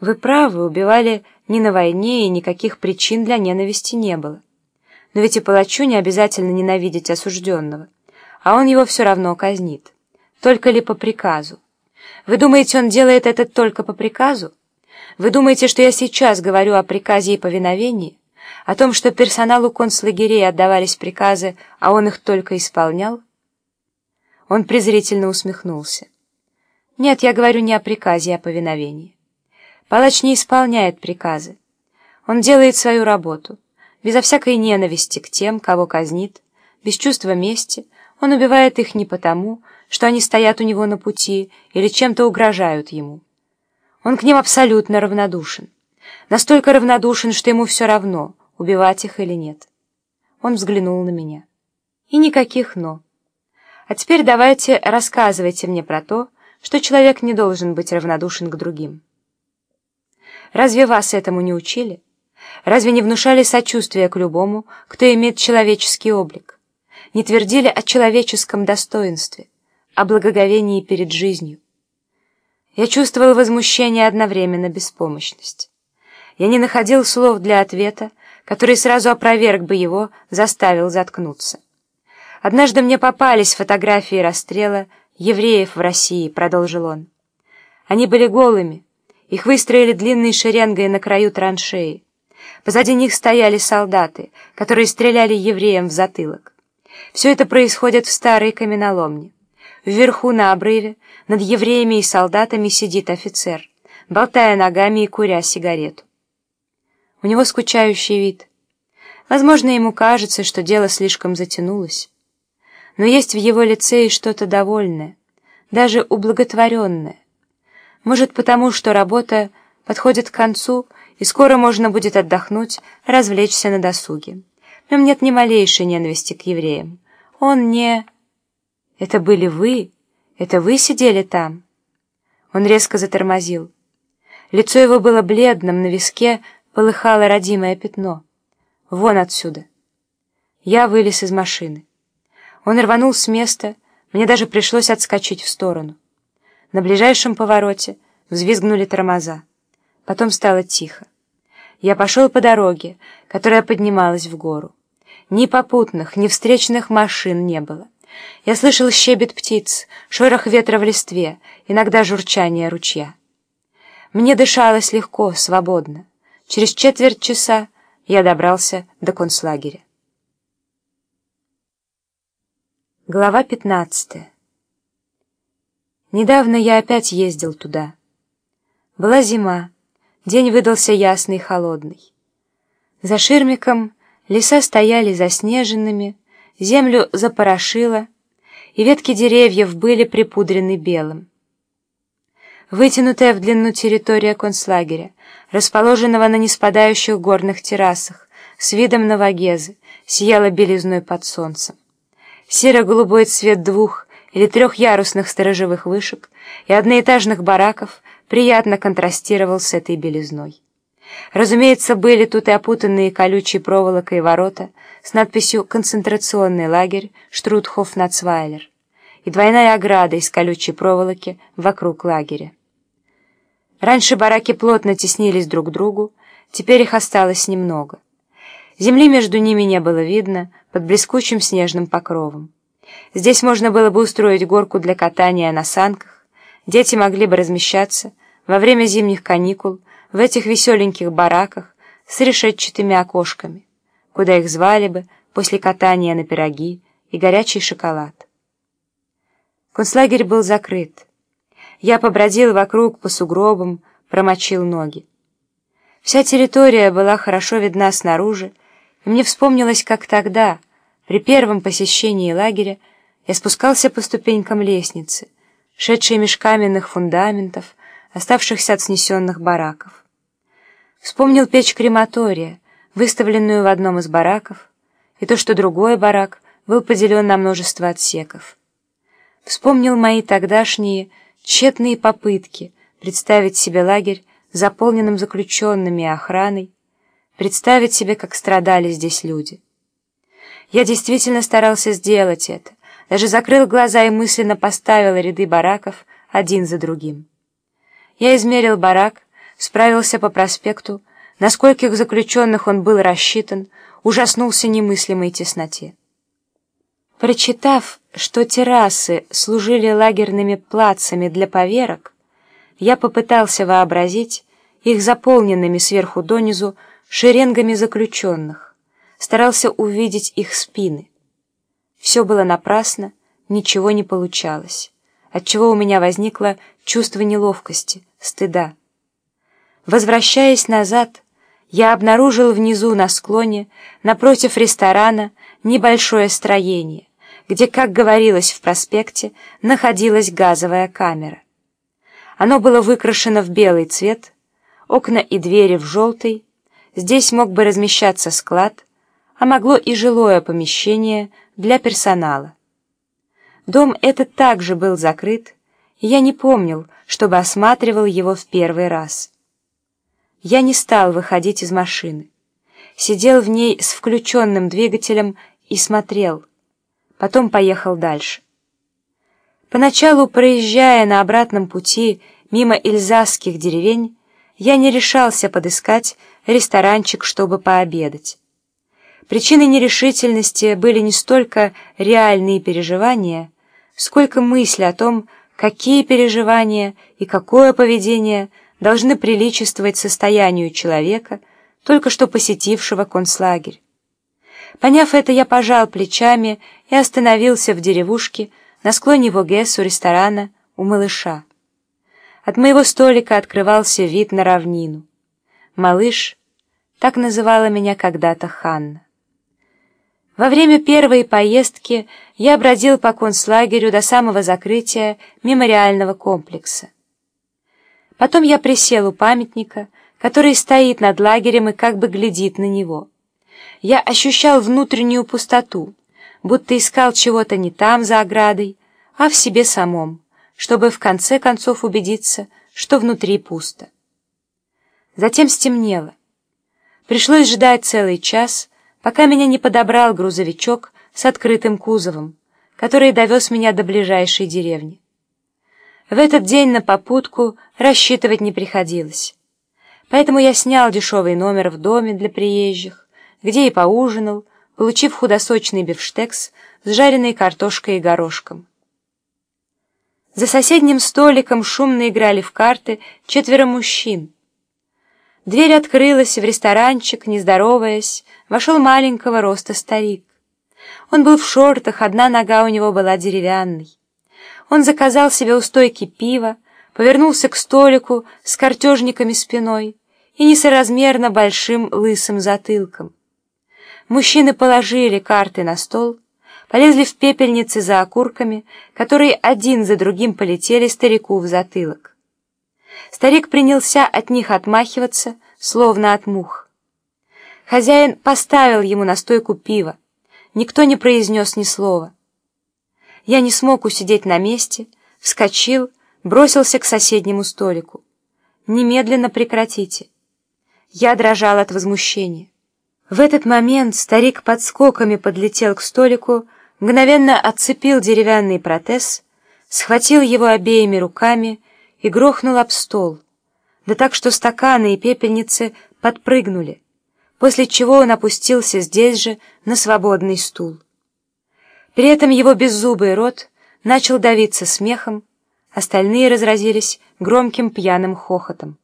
Вы правы, убивали не на войне, и никаких причин для ненависти не было. Но ведь и палачу не обязательно ненавидеть осужденного, а он его все равно казнит. Только ли по приказу? Вы думаете, он делает это только по приказу? Вы думаете, что я сейчас говорю о приказе и повиновении? О том, что персоналу концлагерей отдавались приказы, а он их только исполнял? Он презрительно усмехнулся. Нет, я говорю не о приказе, а о повиновении. Палач не исполняет приказы. Он делает свою работу. Безо всякой ненависти к тем, кого казнит, без чувства мести, он убивает их не потому, что они стоят у него на пути или чем-то угрожают ему. Он к ним абсолютно равнодушен. Настолько равнодушен, что ему все равно, убивать их или нет. Он взглянул на меня. И никаких «но». А теперь давайте рассказывайте мне про то, что человек не должен быть равнодушен к другим. Разве вас этому не учили? Разве не внушали сочувствия к любому, кто имеет человеческий облик? Не твердили о человеческом достоинстве, о благоговении перед жизнью? Я чувствовал возмущение одновременно беспомощность. Я не находил слов для ответа, который сразу опроверг бы его, заставил заткнуться. Однажды мне попались фотографии расстрела евреев в России, продолжил он. Они были голыми, их выстроили длинной шеренгой на краю траншеи. Позади них стояли солдаты, которые стреляли евреям в затылок. Все это происходит в старой каменоломне. Вверху на обрыве над евреями и солдатами сидит офицер, болтая ногами и куря сигарету. У него скучающий вид. Возможно, ему кажется, что дело слишком затянулось. Но есть в его лице и что-то довольное, даже ублаготворенное. Может, потому что работа подходит к концу, и скоро можно будет отдохнуть, развлечься на досуге. В нем нет ни малейшей ненависти к евреям. Он не... «Это были вы? Это вы сидели там?» Он резко затормозил. Лицо его было бледным, на виске полыхало родимое пятно. «Вон отсюда!» Я вылез из машины. Он рванул с места, мне даже пришлось отскочить в сторону. На ближайшем повороте взвизгнули тормоза. Потом стало тихо. Я пошел по дороге, которая поднималась в гору. Ни попутных, ни встречных машин не было. Я слышал щебет птиц, шорох ветра в листве, иногда журчание ручья. Мне дышалось легко, свободно. Через четверть часа я добрался до концлагеря. Глава пятнадцатая Недавно я опять ездил туда. Была зима, день выдался ясный и холодный. За ширмиком леса стояли заснеженными, землю запорошило, и ветки деревьев были припудрены белым. Вытянутая в длину территория концлагеря, расположенного на неспадающих горных террасах, с видом на Вагезы, сияла белизной под солнцем. Серо-голубой цвет двух или трехярусных сторожевых вышек и одноэтажных бараков приятно контрастировал с этой белизной. Разумеется, были тут и опутанные колючей проволокой ворота с надписью «Концентрационный лагерь Штрутхоф-Нацвайлер» и двойная ограда из колючей проволоки вокруг лагеря. Раньше бараки плотно теснились друг к другу, теперь их осталось немного. Земли между ними не было видно под блескучим снежным покровом. Здесь можно было бы устроить горку для катания на санках, дети могли бы размещаться во время зимних каникул в этих веселеньких бараках с решетчатыми окошками, куда их звали бы после катания на пироги и горячий шоколад. Концлагерь был закрыт. Я побродил вокруг по сугробам, промочил ноги. Вся территория была хорошо видна снаружи, и мне вспомнилось, как тогда — при первом посещении лагеря я спускался по ступенькам лестницы, шедшей меж каменных фундаментов, оставшихся от снесенных бараков. Вспомнил печь крематория, выставленную в одном из бараков, и то, что другой барак был поделен на множество отсеков. Вспомнил мои тогдашние тщетные попытки представить себе лагерь заполненным заключенными и охраной, представить себе, как страдали здесь люди. Я действительно старался сделать это. Даже закрыл глаза и мысленно поставил ряды бараков один за другим. Я измерил барак, справился по проспекту, на скольких заключенных он был рассчитан, ужаснулся немыслимой тесноте. Прочитав, что террасы служили лагерными плацами для поверок, я попытался вообразить их заполненными сверху донизу шеренгами заключенных, старался увидеть их спины. Все было напрасно, ничего не получалось, отчего у меня возникло чувство неловкости, стыда. Возвращаясь назад, я обнаружил внизу на склоне, напротив ресторана, небольшое строение, где, как говорилось в проспекте, находилась газовая камера. Оно было выкрашено в белый цвет, окна и двери в желтый, здесь мог бы размещаться склад, а могло и жилое помещение для персонала. Дом этот также был закрыт, и я не помнил, чтобы осматривал его в первый раз. Я не стал выходить из машины. Сидел в ней с включенным двигателем и смотрел. Потом поехал дальше. Поначалу, проезжая на обратном пути мимо ильзасских деревень, я не решался подыскать ресторанчик, чтобы пообедать. Причиной нерешительности были не столько реальные переживания, сколько мысли о том, какие переживания и какое поведение должны приличествовать состоянию человека, только что посетившего концлагерь. Поняв это, я пожал плечами и остановился в деревушке на склоне Вогес у ресторана у малыша. От моего столика открывался вид на равнину. Малыш, так называла меня когда-то Ханна. Во время первой поездки я бродил по концлагерю до самого закрытия мемориального комплекса. Потом я присел у памятника, который стоит над лагерем и как бы глядит на него. Я ощущал внутреннюю пустоту, будто искал чего-то не там, за оградой, а в себе самом, чтобы в конце концов убедиться, что внутри пусто. Затем стемнело. Пришлось ждать целый час, пока меня не подобрал грузовичок с открытым кузовом, который довез меня до ближайшей деревни. В этот день на попутку рассчитывать не приходилось. Поэтому я снял дешевый номер в доме для приезжих, где и поужинал, получив худосочный бифштекс с жареной картошкой и горошком. За соседним столиком шумно играли в карты четверо мужчин. Дверь открылась в ресторанчик, не здороваясь, вошел маленького роста старик. Он был в шортах, одна нога у него была деревянной. Он заказал себе у стойки пива, повернулся к столику с картежниками спиной и несоразмерно большим лысым затылком. Мужчины положили карты на стол, полезли в пепельницы за окурками, которые один за другим полетели старику в затылок. Старик принялся от них отмахиваться, словно от мух. Хозяин поставил ему на стойку пива. Никто не произнес ни слова. Я не смог усидеть на месте, вскочил, бросился к соседнему столику. «Немедленно прекратите». Я дрожал от возмущения. В этот момент старик под скоками подлетел к столику, мгновенно отцепил деревянный протез, схватил его обеими руками и грохнул об стол, да так, что стаканы и пепельницы подпрыгнули, после чего он опустился здесь же на свободный стул. При этом его беззубый рот начал давиться смехом, остальные разразились громким пьяным хохотом.